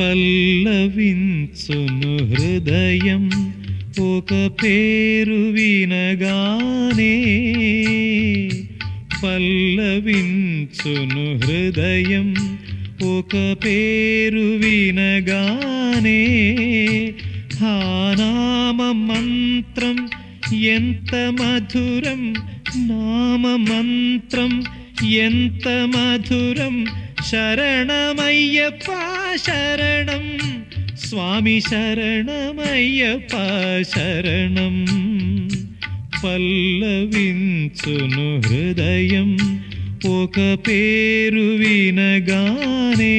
పల్లవించును హృదయం. ఒక పేరు వినగానే పల్లవించును హృదయం. ఒక పేరు వినగానే హానామ మంత్రం ఎంత మధురం నామ మంత్రం ఎంత మధురం. శరణమయ్యప్ప శరణం స్వామి శరణమయ్యప్ప శరణం పల్లవించును హృదయం ఒక పేరు వినగానే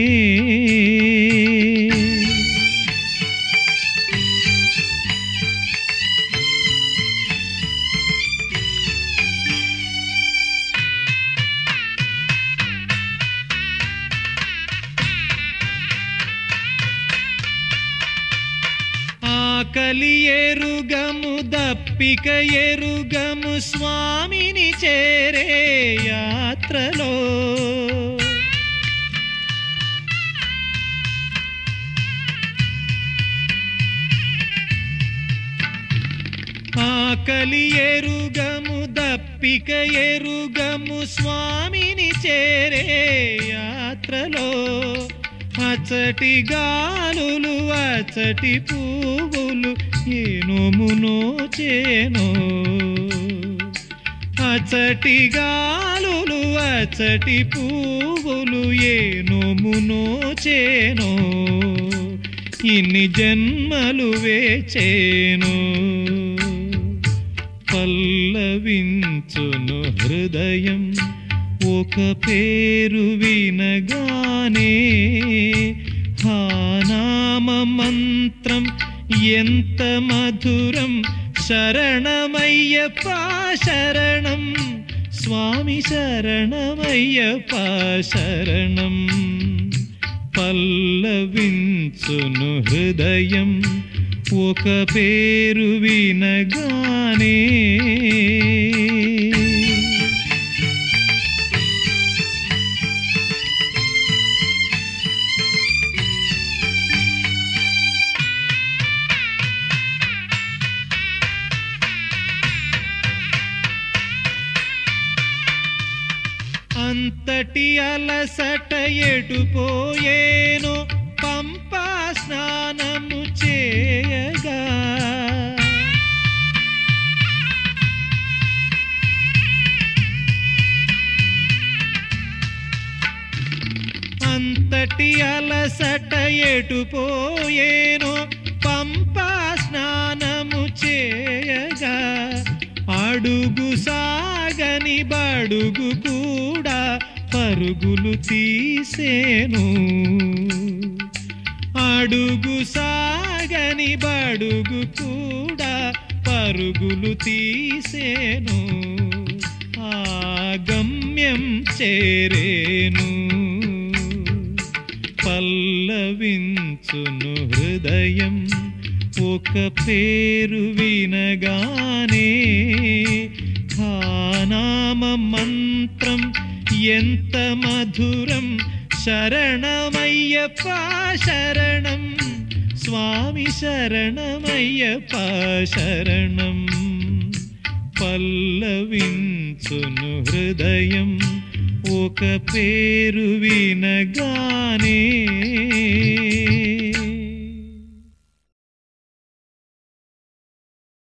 ఆకలి ఎరుగము దప్పిక ఎరుగము స్వామిని చేరే యాత్రలో. ఆకలి ఎరుగము దప్పిక ఎరుగము స్వామిని చేరే యాత్రలో. అచటి గాలులు అచటి పువ్వులు ఏనోమునో చేనో అచటి గాలులు అచ్చటి పువ్వులు ఏనోమునో చేనో ఇన్ని జన్మలు వేచేను. పల్లవించును హృదయం ఒక పేరు వినగానే హానామ మంత్రం ఎంత మధురం శరణమయ్యప్ప శరణం స్వామి శరణమయ్యప్ప శరణం పల్లవించును హృదయం ఒక పేరు వినగానే అంతటి అలసట ఎటుపోయేనో పంపా స్నానము చేయగా. అంతటి అలసట ఎటుపోయేనో పంపా బడుగు కూడా పరుగులు తీసేను. అడుగు సాగని బడుగు కూడా పరుగులు తీసేను. ఆ గమ్యం చేరేను. పల్లవించును హృదయం ఒక పేరు వినగానే नाममन्त्रं यन्त मधुरं शरणमय्य शरणं। स्वामि शरणमय पाशरणं पल्लवि सुनुहृदयं पेरुविनगाने